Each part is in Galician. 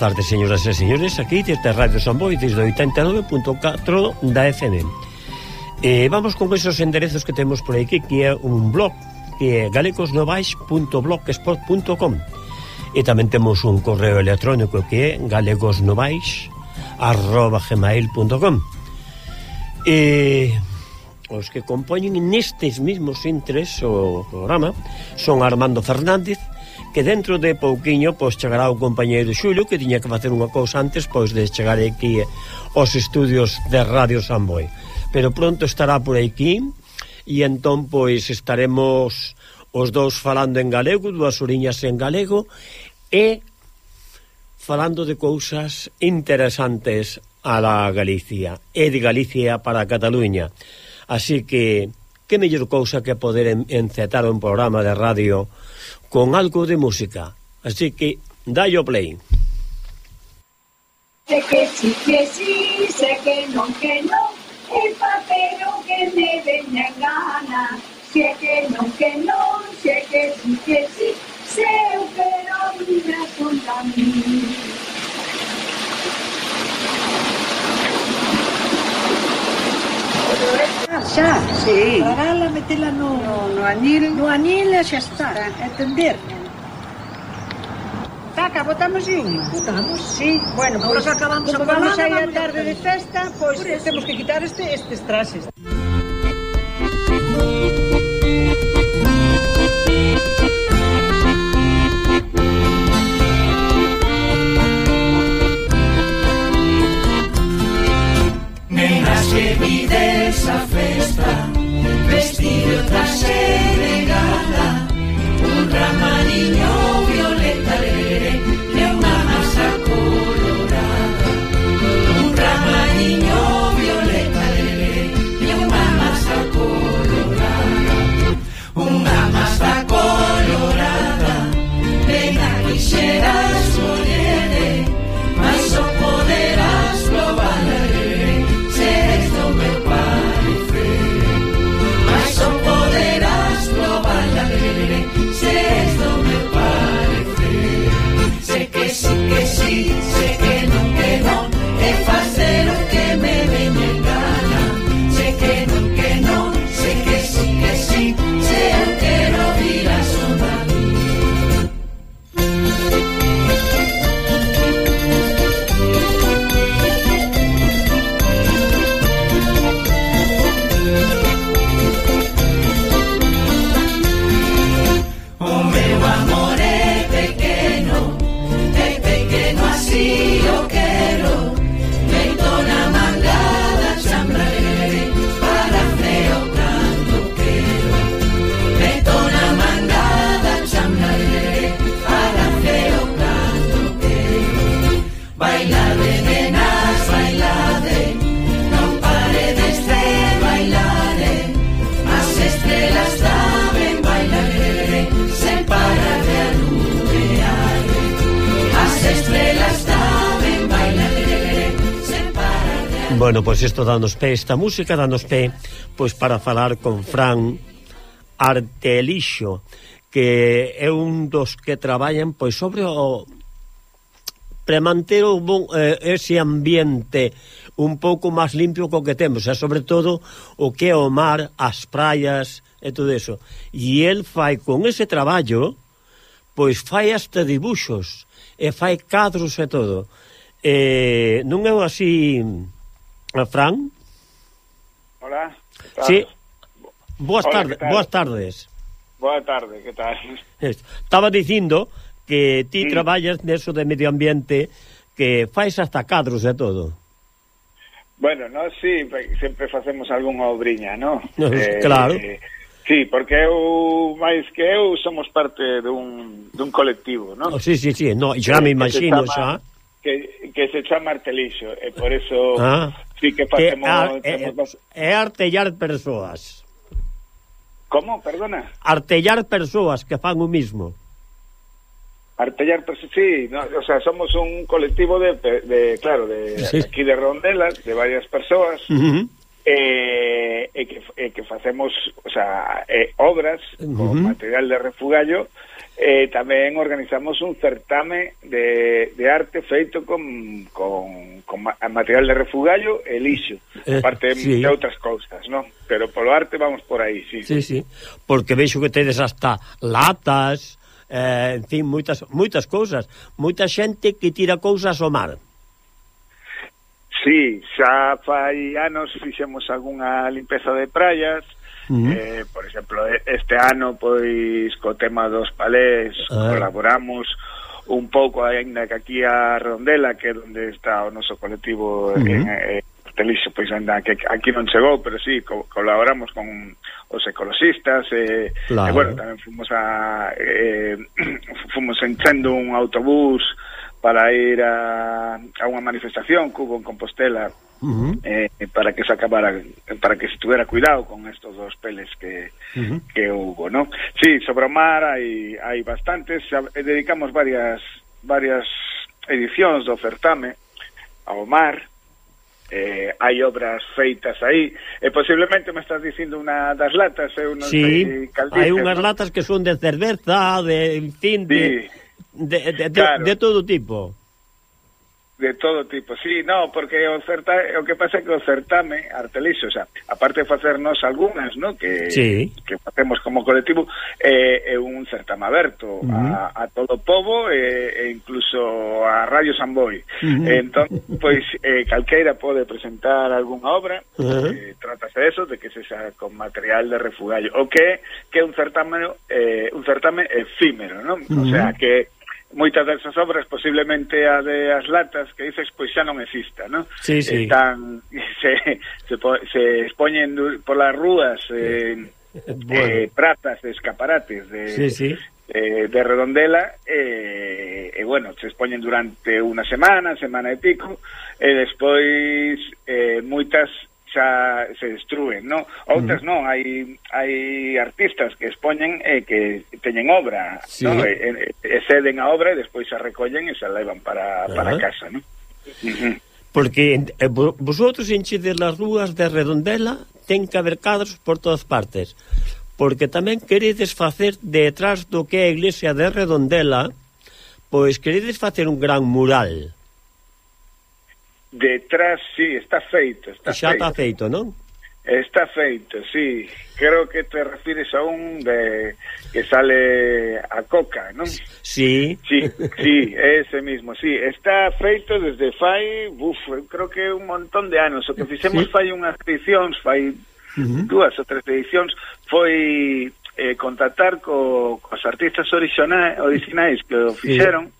tardes, señoras e señores, aquí desde Radio Samboy, desde 89.4 da FM. Eh, vamos con esos enderezos que temos por aquí, que é un blog, que é galegosnovais.blogspot.com E tamén temos un correo electrónico que é galegosnovais.gmail.com E os que compoñen nestes mismos intres o programa son Armando Fernández, que dentro de pouquiño pois chegará o compañeiro Xulio que tiña que facer unha cousa antes pois de chegar aquí aos estudios de Radio Samboy pero pronto estará por aquí e entón pois estaremos os dous falando en galego dúas oriñas en galego e falando de cousas interesantes a la Galicia e de Galicia para Cataluña. Así que que mellor cousa que poder encetar un programa de radio con algo de música. Así que, dallo play. Sé que sí, que sí, sé que no, que no, el papero que me veña gana. Sé que no, que no, sé que sí, que sí. xa, Sí. Parala, metela no, no, no anil. No anil e xa está. está. Entender. Taca, botamos unha. Botamos, sí. Bueno, pois, pues, acabamos como vamos aí a tarde de festa, pois pues, temos que quitar este, estes traxes. Bueno, pois pues isto danos pé esta música, danos pé pois pues para falar con Fran Artelixo, que é un dos que traballan pois pues, sobre o premanter o bon, eh, ese ambiente un pouco máis limpio co que temos, e sobre todo o que é o mar, as praias e todo eso. E el fai con ese traballo, pois fai hasta dibuxos, e fai cadros e todo. Eh, non é así Eh, A Fran? Hola. Sí. Boas, Hola, tarde, boas tardes. Boa tarde, que tal? Estaba dicindo que ti sí. traballas neso de medio ambiente que fais hasta cadros e todo. Bueno, no, sí, sempre facemos algunha obriña, ¿no? eh, claro. Eh, sí, porque eu, máis que eu, somos parte dun, dun colectivo, ¿no? Oh, sí, sí, sí, no, xa sí, me imagino, chama, xa que, que se chama Artelixo, e por eso ah, sí que facemos... Que ar, é, é artellar persoas. Como, perdona? Artellar persoas que fan o mismo. Artellar persoas, sí, no, o sea, somos un colectivo de, de claro, de sí. aquí de Rondelas, de varias persoas, uh -huh. e, eh, e, que, e que facemos o sea, eh, obras uh -huh. con material de refugallo, Eh, tamén organizamos un certame de, de arte feito con, con, con material de refugallo e lixo, eh, aparte sí. Eh. de outras cousas, ¿no? Pero polo arte vamos por aí, sí. Sí, sí, porque veixo que tedes hasta latas, eh, en fin, moitas, moitas cousas, moita xente que tira cousas ao mar. Sí, xa fai anos fixemos algunha limpeza de praias, Uh -huh. eh, por exemplo, este ano pois co tema dos palés uh -huh. colaboramos un pouco ainda que aquí a Rondela, que é onde está o noso colectivo uh -huh. en, eh, Telixo, pois ainda que aquí non chegou, pero sí, co colaboramos con os ecologistas, eh, e, claro. e bueno, tamén fomos a... Eh, fomos enchendo un autobús para ir a, a unha manifestación que hubo en Compostela uh -huh. eh, para que se acabara para que se tuviera cuidado con estos dos peles que, uh -huh. que hubo ¿no? sí, sobre o mar hai, hai bastantes eh, dedicamos varias varias edicións do certame ao mar eh, hai obras feitas aí e posiblemente me estás dicindo unha das latas eu non sí, sei caldices, hai unhas ¿no? latas que son de cerveza de, en fin, de... de, de, Claro. de todo tipo. De todo tipo, sí, no, porque o, certa, o que pasa é que o certame artelixo, o sea, aparte de facernos algunhas, no, que, sí. que facemos como colectivo, eh, é un certame aberto uh -huh. a, a todo o povo eh, e incluso a Radio Samboy. Uh -huh. Entón, pois, eh, calqueira pode presentar algunha obra, uh -huh. eh, trátase eso, de que se xa con material de refugallo, o que que é un certame, eh, un certame efímero, non? Uh -huh. O sea, que moitas desas obras, posiblemente a de as latas que dices, pois xa non exista, non? Sí, sí. Están, se, se, se expoñen polas rúas eh, bueno. eh, pratas de escaparates de, sí, sí. Eh, de redondela eh, e, eh, eh, bueno, se expoñen durante unha semana, semana e pico e despois eh, moitas xa se destruen, non? Outras mm. non, hai hai artistas que expoñen e que teñen obra, sí. non? E, e, e ceden a obra e despois a recollen e se a levan para, para casa, non? Porque eh, vosotros enchides las rúas de Redondela ten que haber cadros por todas partes porque tamén queredes facer detrás do que é a iglesia de Redondela pois queredes facer un gran mural Detrás, sí, está feito. Está xa feito. está feito, non? Está feito, sí. Creo que te refires a un de que sale a coca, non? Sí. Sí, sí, ese mismo, sí. Está feito desde fai, uf, creo que un montón de anos. O que fixemos sí. fai unhas edicións, fai uh -huh. dúas ou tres edicións, foi eh, contactar co, cos artistas orixinais, orixinais que o fixeron. Sí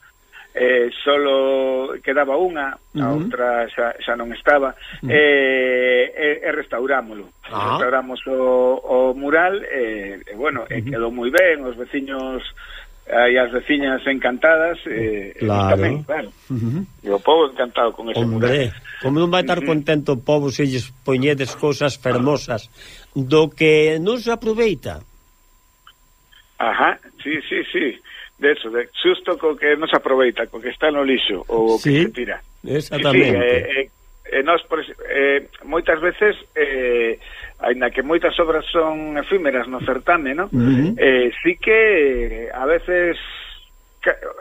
eh, solo quedaba unha, uh -huh. a outra xa, xa non estaba, uh -huh. eh, e, e restaurámoslo. Ah. Restauramos o, o mural, e, eh, e bueno, uh -huh. eh, quedou moi ben, os veciños e as veciñas encantadas eh, claro. tamén, claro. Uh -huh. E o povo encantado con ese Hombre, mural. como non vai estar contento o povo se lles poñedes cousas fermosas do que non se aproveita? Ajá, sí, sí, sí de eso, de susto co que nos aproveita, co que está no lixo ou o sí, que se tira. Exactamente. Sí, sí, eh, eh, eh nós, por, eh, moitas veces, eh, aínda que moitas obras son efímeras no certame, no? Uh -huh. eh, sí que a veces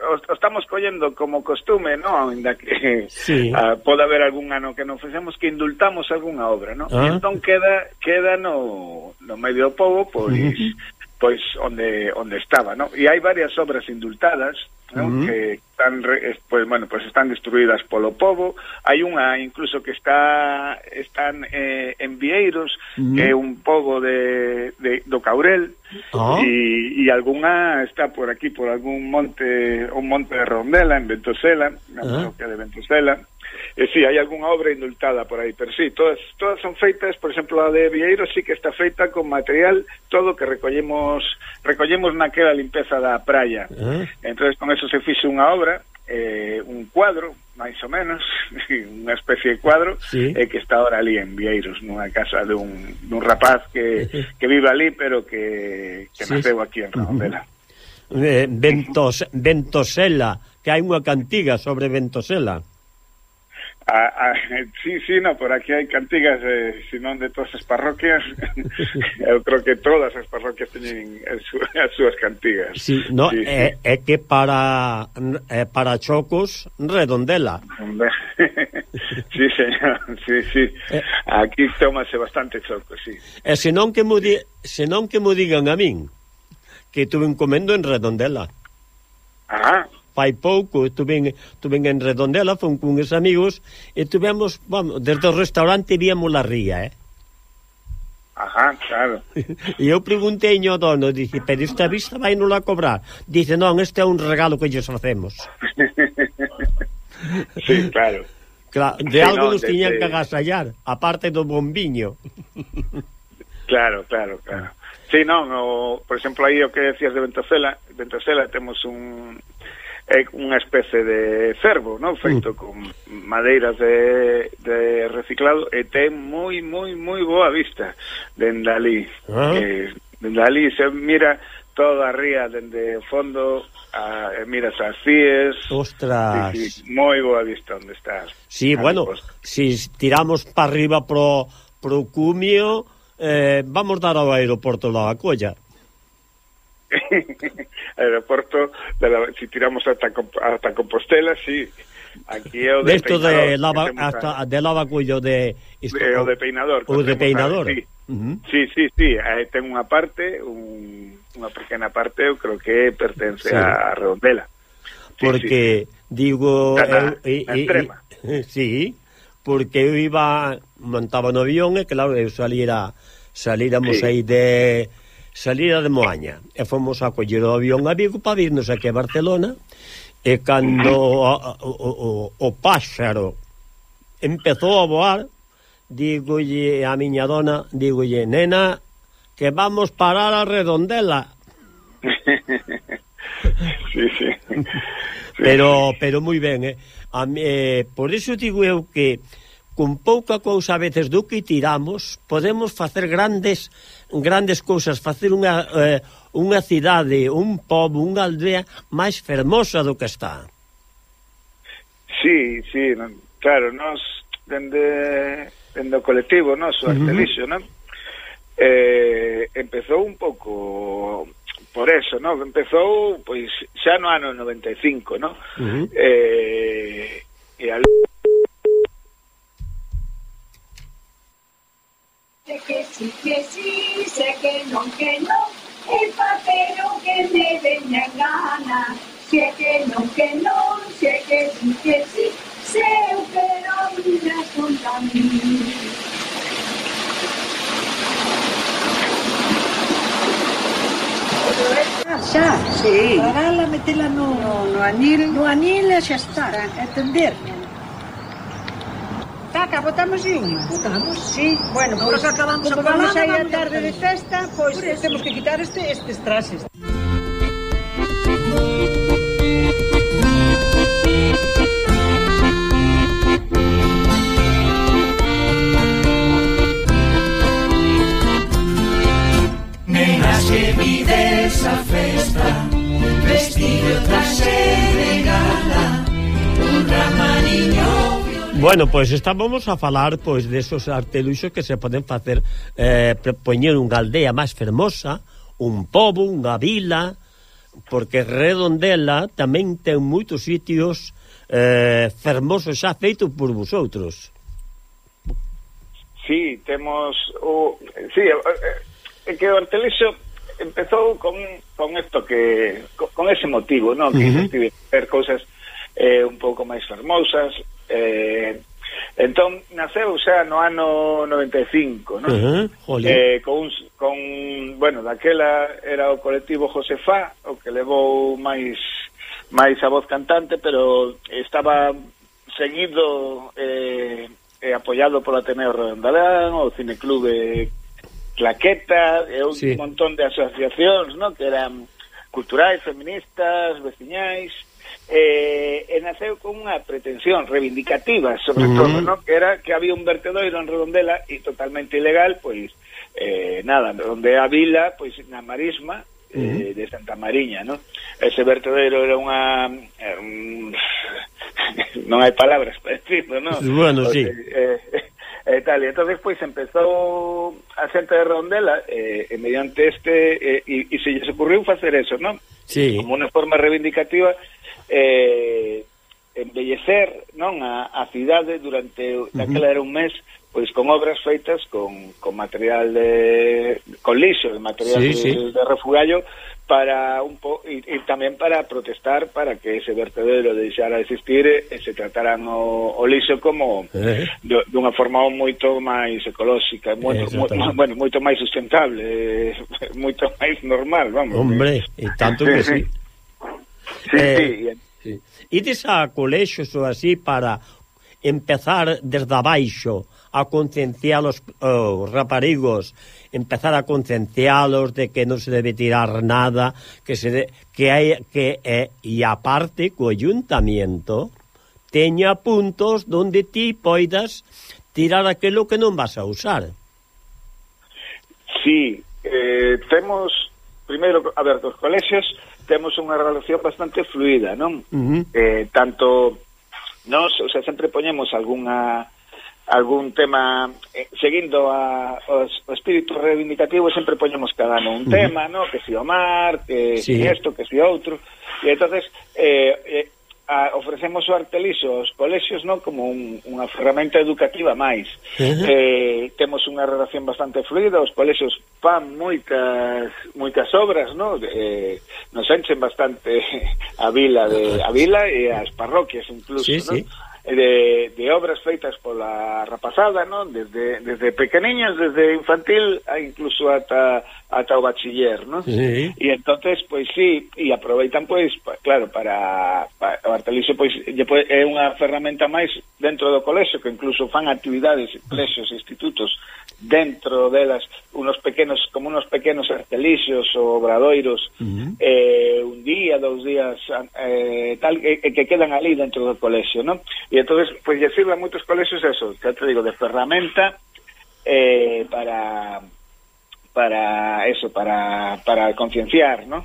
o estamos collendo como costume, no, Ainda que sí. a, pode haber algún ano que non fixemos que indultamos algunha obra, no? Ah. E entón queda queda no, no medio do povo, pois... Uh -huh pois onde onde estaba, ¿no? E hai varias obras indultadas, ¿no? Uh -huh. que están pues, pois, bueno, pues están destruídas polo povo. Hai unha incluso que está están eh, en Vieiros, uh -huh. que é un pobo de, de do Caurel. Oh. E, e algunha está por aquí por algún monte, un monte de Rondela en Ventosela, na uh -huh. que de Ventosela. E si, sí, hai algunha obra indultada por aí, pero si, sí, todas, todas son feitas, por exemplo, a de Vieiro sí que está feita con material todo que recollemos recollemos naquela limpeza da praia. Ah. Uh -huh. Con eso se fixe unha obra, eh, un cuadro, máis ou menos, unha especie de cuadro, sí. eh, que está ahora ali en Vieiros, nunha casa dun, dun rapaz que, que vive ali, pero que, que sí. naceu aquí en Redondela. Uh -huh. eh, Ventos, Ventosela, que hai unha cantiga sobre Ventosela. A, a, sí, sí, no, por aquí hai cantigas, eh, senón de todas as parroquias, eu creo que todas as parroquias teñen as, súas, as súas cantigas. Sí, no, sí, é, sí. Eh, é que para é para chocos, redondela. sí, señor, sí, sí. Eh. Aquí tómase bastante choco, sí. E senón que mo, di, senón que mo digan a min, que tuve un comendo en redondela. Ah, fai pouco, estuve en, estuve en Redondela, fui con uns amigos, e tuvemos, vamos, desde o restaurante víamos la ría, eh? Ajá, claro. E eu preguntei ao dono, dixe, pero esta vista vai nula cobrar? Dice, non, este é un regalo que lles facemos. sí, claro. Claro, de sí, algo no, nos tiñan que agasallar, aparte do bombiño. claro, claro, claro. Sí, non, o, por exemplo, aí o que decías de Ventosela, Ventosela temos un, é unha especie de cervo, non? Feito mm. con madeiras de, de reciclado e ten moi, moi, moi boa vista dende ali. Ah. Eh, dende ali se mira toda a ría dende o fondo a, e miras as cíes. Ostras. Sí, sí, moi boa vista onde estás. Sí, bueno, se si tiramos para arriba pro, pro cumio, eh, vamos dar ao aeroporto da Colla. aeroporto de la, si tiramos hasta hasta Compostela, sí. Aquí é o de, esto peinador, de lava, hasta de lava cuello de, isto, de o de peinador. O de peinador. Sí. Uh -huh. sí, sí, sí, eh, ten unha parte, un, unha pequena parte, eu creo que pertence sí. a Redondela. Sí, porque sí. digo, na, eu, na, extrema. E, sí, porque eu iba montaba no avión e claro, eu saliera salíramos sí. aí de salida de Moaña e fomos a coller o avión a Vigo para virnos aquí a Barcelona e cando o, o, o, o páxaro empezou a voar digolle a miña dona digolle, nena que vamos parar a redondela sí, sí. sí. pero pero moi ben eh? a, eh, por iso digo eu que con pouca cousa a veces do que tiramos, podemos facer grandes grandes cousas, facer unha eh, unha cidade, un pobo, unha aldea máis fermosa do que está. Sí, sí, non, claro, nós dende dende o colectivo, nós o Artelixo, non? Eh, empezou un pouco por eso, non? Empezou pois xa no ano 95, non? Uh -huh. Eh e al Sé que sí, que sí, sé que non, que non, el papero que me en gana. Sé que non, que non, sé que sí, que sí, sé o que non me conta a mí. Ah, xa, Sí. Parala, metela no, No, no anil. no anil e xa está. É Xa acabotamos e unha. Botamos, Sí. Bueno, pois, pues, acabamos como vamos a ir a tarde de festa, pois pues, temos que quitar este, estes traxes. Bueno, pois estábamos a falar pois desos arteluxos que se poden facer eh, poñer unha aldea máis fermosa, un pobo, unha vila, porque Redondela tamén ten moitos sitios eh, fermosos xa feitos por vosotros. Sí, temos o sí, é que o Artelixo empezou con con isto que con, con ese motivo, non, que uh -huh. ver cousas eh, un pouco máis fermosas, Eh, entón, naceu xa no ano 95, non? Uh -huh, eh, con, un, con, bueno, daquela era o colectivo Josefá, o que levou máis máis a voz cantante, pero estaba seguido eh, eh, apoiado polo Ateneo Redondalán, o Cineclube Claqueta, e un sí. montón de asociacións, non? Que eran culturais, feministas, veciñais eh, e naceu con unha pretensión reivindicativa, sobre uh -huh. todo, ¿no? que era que había un vertedoiro en Redondela e totalmente ilegal, pois, eh, nada, onde a vila, pois, na marisma, uh -huh. eh, de Santa Mariña, ¿no? Ese vertedoiro era unha... Eh, un... non hai palabras para decirlo, ¿no? Bueno, o, sí. Eh, eh, e tal, e entonces pois empezou a xente de Rondela eh, e mediante este, eh, e, e se lles ocurriu facer eso, non? Sí. Como unha forma reivindicativa eh, embellecer non a, a cidade durante uh -huh. daquela era un mes pois con obras feitas con, con material de con lixo, de material sí, de, sí. de refugallo para un po, e, e tamén para protestar para que ese vertedero deixara de existir e se trataran o, o lixo como eh. dunha forma moito máis ecolóxica, moito, mo, bueno, moito máis sustentable, eh, moito máis normal, vamos. Hombre, e tanto que sí. Sí, eh, sí. Ides a colexos ou así para empezar desde abaixo a concienciar os, oh, os raparigos, empezar a conciencialos de que non se debe tirar nada, que se de, que hai que é eh, e aparte co ayuntamiento teña puntos onde ti poidas tirar aquilo que non vas a usar. Sí, eh, temos primeiro, a ver, dos colexios temos unha relación bastante fluida, non? Uh -huh. eh, tanto nós, o sea, sempre poñemos algunha algún tema eh, seguindo a, os, o espírito reivindicativo sempre poñemos cada ano un uh -huh. tema, no? que si o mar, que, sí. que isto, que si outro e entonces eh, eh, a, ofrecemos o arte liso aos colexios non como un, unha ferramenta educativa máis. Uh -huh. eh, temos unha relación bastante fluida, os colexios fan moitas moitas obras, non? Eh, nos enchen bastante a vila de a vila e as parroquias incluso, sí, non? Sí. Eh, de, de obras feitas pola rapazada, non? Desde, desde pequeniños, desde infantil, a incluso ata, ata o bachiller, non? Sí. E entonces, pois sí, e aproveitan, pois, pa, claro, para, para o artelixo, pois, lle, pois, é unha ferramenta máis dentro do colexo, que incluso fan actividades, colexios, institutos, dentro delas unos pequenos como unos pequenos artelixios ou obradoiros uh -huh. eh, un día, dous días eh, tal, que, que quedan ali dentro do colexio non? e entonces pois pues, lle sirve a moitos colexios eso, que te digo, de ferramenta eh, para para eso, para, para concienciar, non?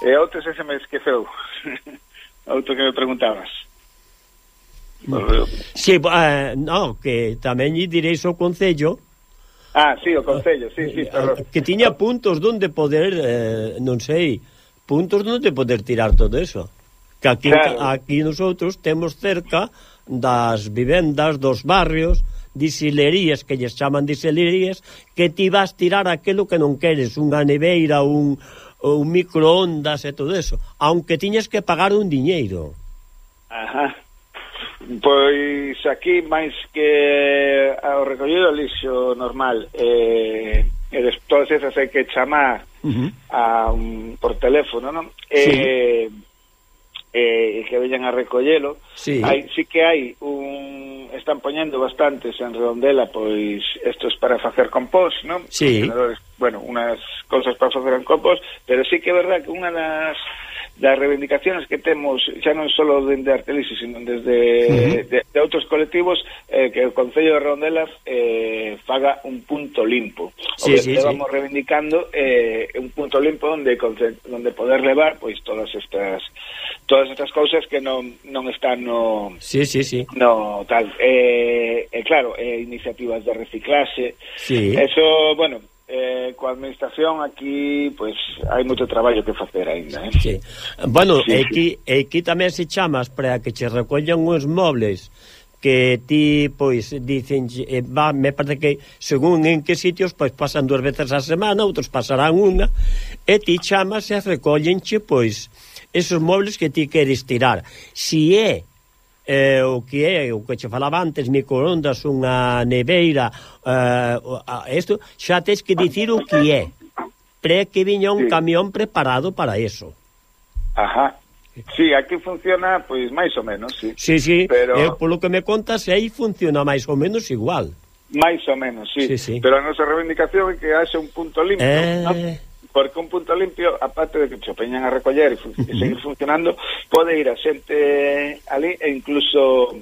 E outro se me esqueceu outro que me preguntabas Si, sí, eh, no, que tamén lle direis ao Concello Ah, sí, o Concello, sí, sí. Ah, Pero... Que tiña puntos donde poder, eh, non sei, puntos donde poder tirar todo eso. Que aquí, claro. aquí nosotros temos cerca das vivendas, dos barrios, disilerías, que lles chaman disilerías, que ti vas tirar aquilo que non queres, unha neveira, un, un microondas e todo eso, aunque tiñes que pagar un diñeiro. Ajá. Pois aquí máis que eh, ao recollido lixo normal eh, e despois esas hai que chamar uh -huh. a, um, por teléfono, non? Eh, sí. eh, que veñan a recollelo sí. hai, sí que hai un están poñendo bastantes en redondela pois estos para facer compost non? Sí. bueno, unas cousas para facer en compost pero sí que é verdad que unha das das reivindicaciones que temos xa non só dende Artelixi, sino desde uh -huh. de, de outros colectivos eh, que o Concello de Rondelas eh, faga un punto limpo. Sí, o que sí, vamos sí. reivindicando eh, un punto limpo onde onde poder levar pois todas estas todas estas cousas que non non están no Sí, sí, sí. No tal eh, eh claro, eh, iniciativas de reciclaxe. Sí. Eso, bueno, eh, coa administración aquí pois hai moito traballo que facer aínda, eh. Sí. Bueno, sí, aquí sí. aquí tamén se chamas para que che recollan os mobles que ti pois dicen eh, va, me parece que según en que sitios pois pasan dúas veces a semana, outros pasarán unha, e ti chamas e recollenche pois esos mobles que ti queres tirar. Si é eh, o que é o que che falaba antes, microondas, unha neveira, eh, isto, xa tens que dicir o que é. Pre que viña un sí. camión preparado para eso. Ajá. Sí, aquí funciona, pois, máis ou menos, sí. Sí, sí, Pero... eh, polo que me contas, aí funciona máis ou menos igual. Máis ou menos, sí. sí, sí. Pero a nosa reivindicación é que haxe un punto límite. Eh... ¿no? porque un punto limpio, aparte de que se peñan a recoller e, fun e seguir funcionando, pode ir a xente ali e incluso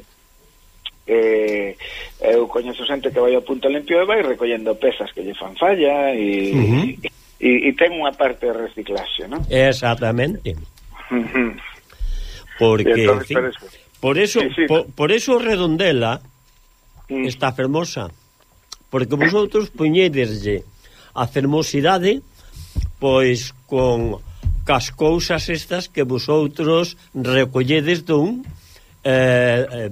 eh, eu coñezo xente que vai ao punto limpio e vai recollendo pezas que lle fan falla e, uh -huh. e, e, ten unha parte de reciclaxe, non? Exactamente. Porque, entonces, en fin, eso. por eso, sí, sí, por, por eso Redondela mm. está fermosa. Porque vosotros poñedeslle a fermosidade pois con cas cousas estas que vosotros recolledes dun eh, eh,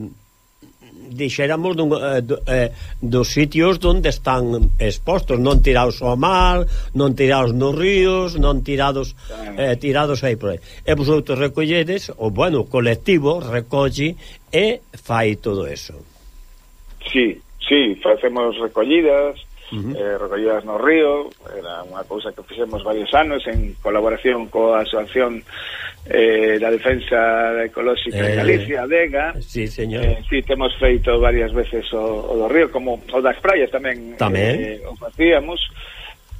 dixéramos dun, eh, do, eh, dos sitios onde están expostos, non tirados ao mar, non tirados nos ríos, non tirados eh, tirados aí por aí. E vosotros recolledes, o bueno, o colectivo recolle e fai todo eso. Sí, sí, facemos recollidas, uh -huh. eh, recollidas no río, era unha cousa que fixemos varios anos en colaboración coa Asociación eh, da Defensa Ecolóxica eh, de Galicia, DEGA. Sí, señor. Eh, sí, temos feito varias veces o, o do río, como o das praias tamén, tamén. Eh, o facíamos.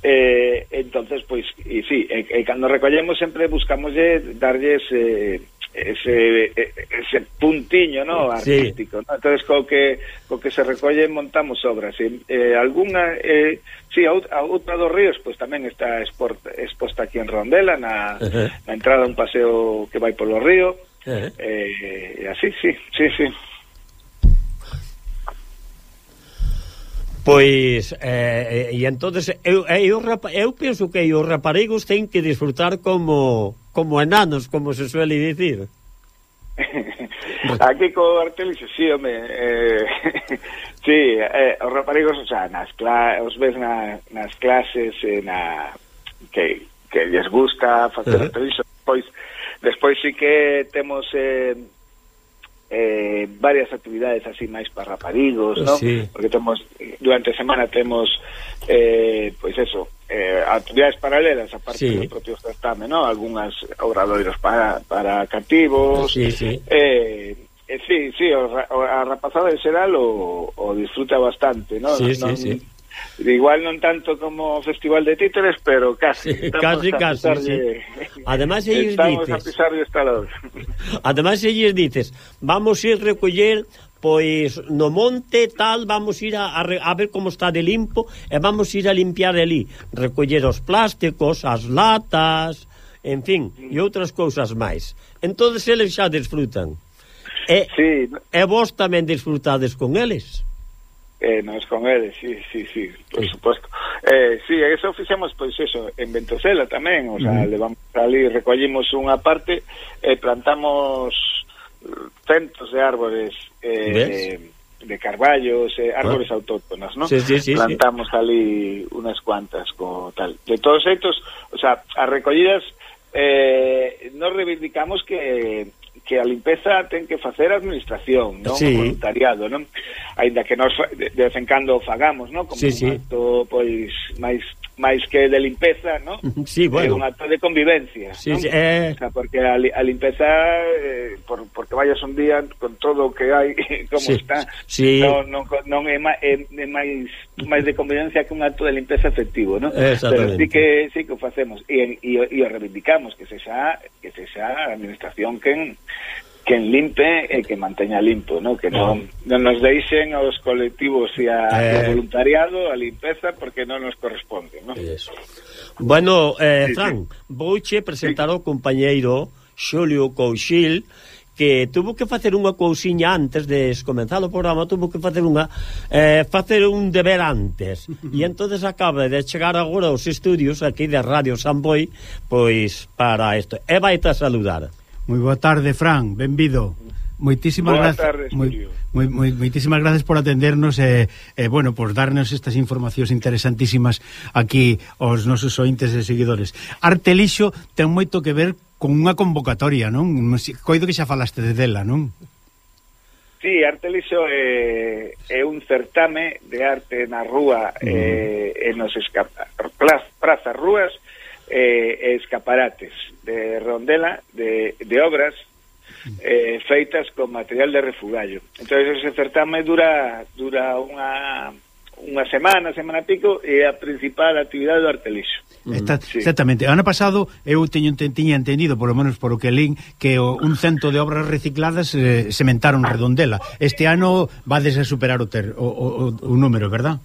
Eh, entonces, pois, pues, e sí, e, e cando recollemos sempre buscamos darlles... Eh, ese, ese puntiño no artístico sí. ¿no? entonces co que co que se recolle montamos obras e, eh, alguna eh, sí, a, a outra dos Ríos pois pues, tamén está exporta, exposta aquí en Rondela na, uh -huh. na entrada un paseo que vai polo río uh -huh. eh, así, sí, sí, sí Pois, eh, e entonces eu, eh, eu, eu, eu penso que os raparigos ten que disfrutar como como enanos, como se suele dicir. Aquí co Artelixo, sí, home, eh, sí, eh, os raparigos, o sea, nas cla os ves na, nas clases eh, na, que, que lles gusta facer uh -huh. Artelixo, pois, despois sí que temos... Eh, eh, varias actividades así máis para raparigos, ¿no? Sí. Porque temos durante a semana temos eh, pois eso, eh, actividades paralelas aparte sí. do propio certame, ¿no? Algúnas obradoiros para, para cativos. Sí, sí. Eh, eh, sí, sí, o, o, a rapazada en xeral o, o disfruta bastante, ¿no? Sí, non, sí, sí. Igual non tanto como o Festival de Títeres, pero casi. Sí, casi, casi. Pisarlle, sí. Además, ellos estamos dices... a pisar o estalador. Además, ellos dices, vamos a ir recoller pois no monte tal vamos ir a, a, a ver como está de limpo e vamos ir a limpiar ali, recoller os plásticos, as latas, en fin, mm. e outras cousas máis. Entón eles xa desfrutan. E, sí. e vos tamén disfrutades con eles. Eh, nós con eles, sí, sí, sí, por suposto. Eh, sí, eso fixemos, pois, eso, en Ventosela tamén, o sea, mm. levamos ali, recollimos unha parte e eh, plantamos centos de árbores eh, ¿Ves? de carballos, eh, árbores ah. autóctonos, ¿no? Sí, sí, sí, plantamos sí. ali unas cuantas co tal. De todos estos, o sea, as recollidas eh, nos reivindicamos que que a limpeza ten que facer a administración, non sí. o voluntariado, non? Aínda que nós de, de vez en cando o fagamos, non? Como sí, un sí. acto pois máis máis que de limpeza, non? Sí, bueno. É un acto de convivencia, sí, non? Sí, eh... o sea, porque a, a limpeza, eh, por, porque vayas un día con todo o que hai, como sí, está, sí. non, non, non é, é, é máis, máis de convivencia que un acto de limpeza efectivo, non? Pero sí que, sí que o facemos, e, e, e o reivindicamos, que se xa, que se xa a administración quen quen limpe e que manteña limpo, ¿no? que non, ah. non nos deixen aos colectivos e a, eh... ao voluntariado a limpeza porque non nos corresponde. ¿no? Eso. Bueno, eh, sí, Fran, sí. vouche presentar sí. compañeiro Xulio Couchil que tuvo que facer unha cousiña antes de comenzar o programa, tuvo que facer unha eh, facer un deber antes. e entonces acaba de chegar agora aos estudios aquí de Radio San Boi, pois para isto. E vai a saludar. Moi boa tarde, Fran, benvido. Moitísimas gracias. Moi, moi, moi, moitísimas gracias por atendernos e, e bueno, por darnos estas informacións interesantísimas aquí aos nosos ointes e seguidores. Artelixo ten moito que ver con unha convocatoria, non? Coido que xa falaste de dela, non? Sí, Artelixo é, eh, é un certame de arte na rúa mm. eh, e nos escapa, plaz, prazas rúas eh, escaparates de rondela de, de obras eh, feitas con material de refugallo. Entón, ese certame dura dura unha unha semana, semana pico, e a principal actividade do artelixo. Está, sí. Exactamente. O ano pasado eu teño tiña entendido, polo menos por o que lín, que o, un cento de obras recicladas eh, sementaron redondela. Este ano vades a superar o, ter, o, o, o número, verdad?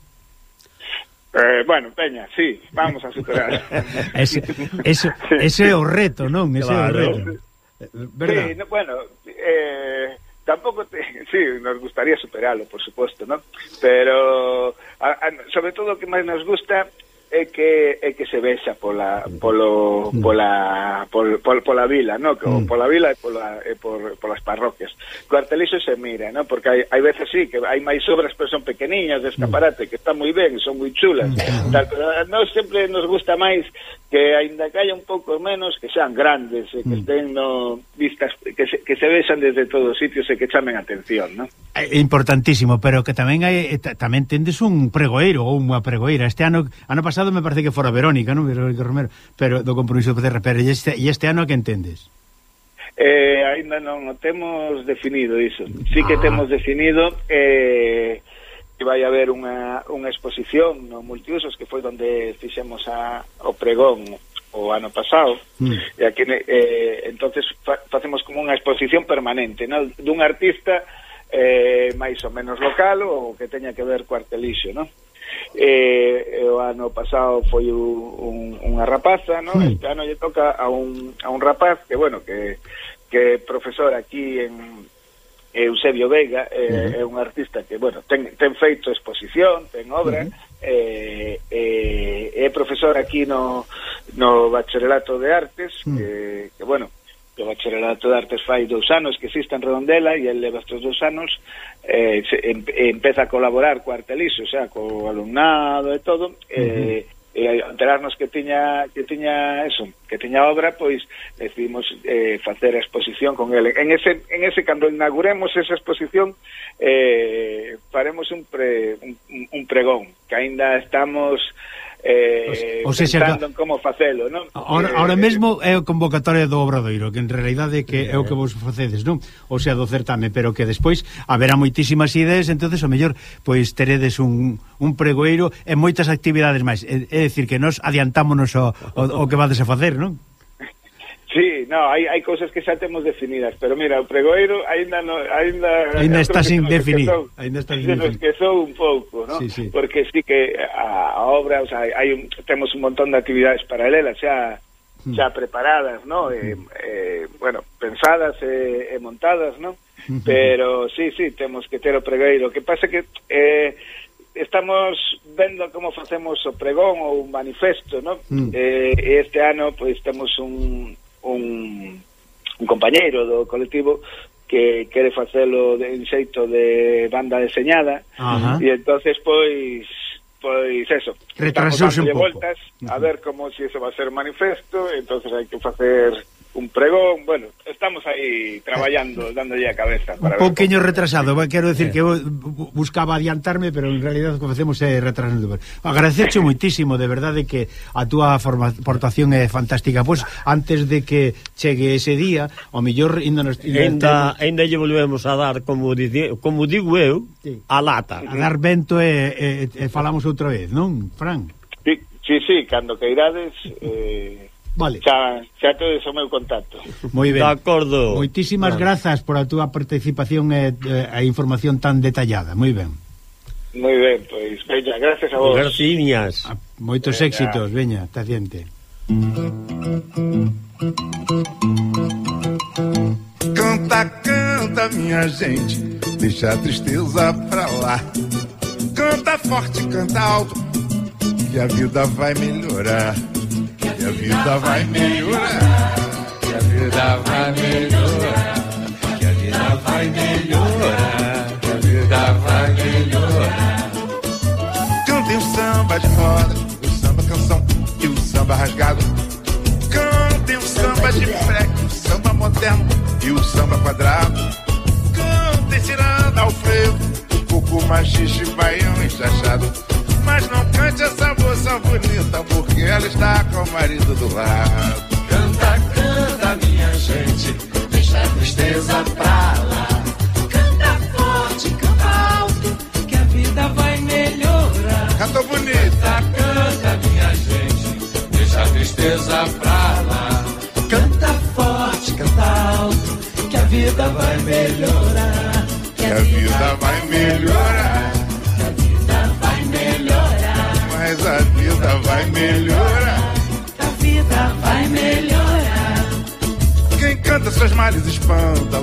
Eh, bueno, teña, sí, vamos a superar. ese, ese, ese é o reto, non? Ese claro. é o reto. Eh, ¿verdad? Sí, no, bueno, eh, tampouco te, sí, nos gustaría superarlo, por suposto, ¿no? Pero a, a, sobre todo o que máis nos gusta é que é que se vexa pola polo pola pol, pol, pola vila, no, que mm. pola vila e pola e por polas parroquias. Cuartelixo se mira, no, porque hai, hai veces sí que hai máis obras pero son pequeniñas de escaparate mm. que están moi ben, son moi chulas. Mm. Tal, mm. pero a nós sempre nos gusta máis que aínda que haya un pouco menos que sean grandes, e que mm. estén no vistas que se, que se vexan desde todos os sitios e que chamen atención, no? É importantísimo, pero que tamén hai eh, tamén tendes un pregoeiro ou unha pregoeira. Este ano ano pasado pasado me parece que fora Verónica, non? Verónica Romero, pero do compromiso de PCR, pero este, e este ano que entendes? Eh, ainda non o temos definido iso. Sí que ah. temos definido eh, que vai haber unha, unha exposición no multiusos que foi onde fixemos a, o pregón o ano pasado mm. e aquí eh, entonces fa, facemos como unha exposición permanente no? dun artista eh, máis ou menos local ou que teña que ver co artelixo, non? eh, o ano pasado foi un, un, unha rapaza, ¿no? Mm. Este ano lle toca a un, a un rapaz que, bueno, que, que profesor aquí en Eusebio Veiga, eh, uh -huh. Hmm. é un artista que, bueno, ten, ten feito exposición, ten obra, uh hmm. -huh. eh, eh, é profesor aquí no, no Bacharelato de Artes, uh -huh. que, que, bueno, do Bacharelato de Artes fai dous anos que existe en Redondela e el leva estes dous anos eh, se, em, empeza a colaborar co Artelixo, o sea, co alumnado e todo, eh, uh -huh. eh, enterarnos que tiña que tiña eso, que tiña obra, pois decidimos eh, facer a exposición con ele. En ese en ese cando inauguremos esa exposición eh, faremos un pre, un, un pregón, que aínda estamos eh, o sexa pensando xa, en como facelo, non? Ahora, eh, ahora mesmo é a convocatoria do Obradoiro, que en realidade que é o que vos facedes, non? O sea, do certame, pero que despois haberá moitísimas ideas, entonces o mellor pois teredes un, un pregoeiro e moitas actividades máis. É, é decir, que nos adiantámonos o, o, o que vades a facer, non? Sí, no, hai, hai cousas que xa temos definidas, pero mira, o pregoeiro aínda no, aínda aínda está sin definir, aínda está sin definir. que un pouco, ¿no? Sí, sí. Porque sí que a, a obra, o sea, hai un, temos un montón de actividades paralelas xa mm. xa preparadas, ¿no? Hmm. Eh, eh, bueno, pensadas e eh, eh, montadas, ¿no? Hmm. Pero sí, sí, temos que ter o pregoeiro. O que pasa que eh estamos vendo como facemos o pregón ou un manifesto, ¿no? Mm. Eh, este ano pois pues, temos un un, un compañeiro do colectivo que quere facelo de un xeito de banda deseñada. Ajá. e entonces pois pois eso. Retrasouse un pouco. voltas a ver como se si eso va a ser manifesto. Entonces hai que facer un pregón, bueno, estamos aí traballando, eh. dándolle a cabeza para Un pouquiño retrasado, va, quero decir que eu eh. buscaba adiantarme, pero en realidad o que facemos é retrasando. Agradecerche moitísimo, de verdade que a túa aportación é fantástica. Pois antes de que chegue ese día, o mellor ainda nos ainda ainda lle volvemos a dar como dice, como digo eu, sí. a lata. A dar vento e, e, e falamos outra vez, non, Fran? Sí, sí, sí cando que irades eh Vale. Xa, xa tedes o meu contacto. Moi ben. De acordo. Moitísimas vale. grazas por a túa participación e a información tan detallada. Moi ben. Moi ben, pois, veña, gracias a vos. Graciñas. Moitos veña. éxitos, veña, te ciente. Canta, canta, minha gente, deixa a tristeza pra lá. Canta forte, canta alto, que a vida vai melhorar. Que a vida vai melhorar. Que a vida vai melhorar. Que a vida vai melhorar, que a vida vai melhorar. Cantem o samba de roda, o samba canção e o samba rasgado. Cantem o samba de freque, o samba moderno e o samba quadrado. Cantem tirando ao frevo, o coco machixe, baião e chachado.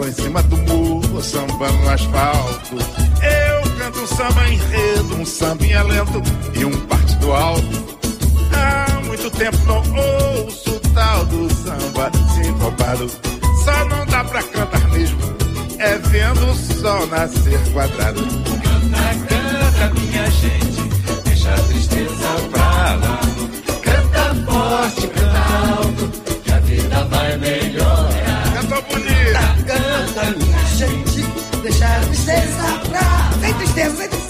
Lá em cima do muro, samba no asfalto. Eu canto um samba enredo, um sambinha lento e um partido alto. Há muito tempo não ouço o tal do samba sincopado. Só não dá pra cantar mesmo, é vendo o sol nascer quadrado. Canta, canta, minha gente, deixa a tristeza pra lá. Canta forte, canta alto, que a vida vai melhorar. Cantou bonita. Canta, minha gente, deixa a tristeza pra. Sem tristeza, sem tristeza.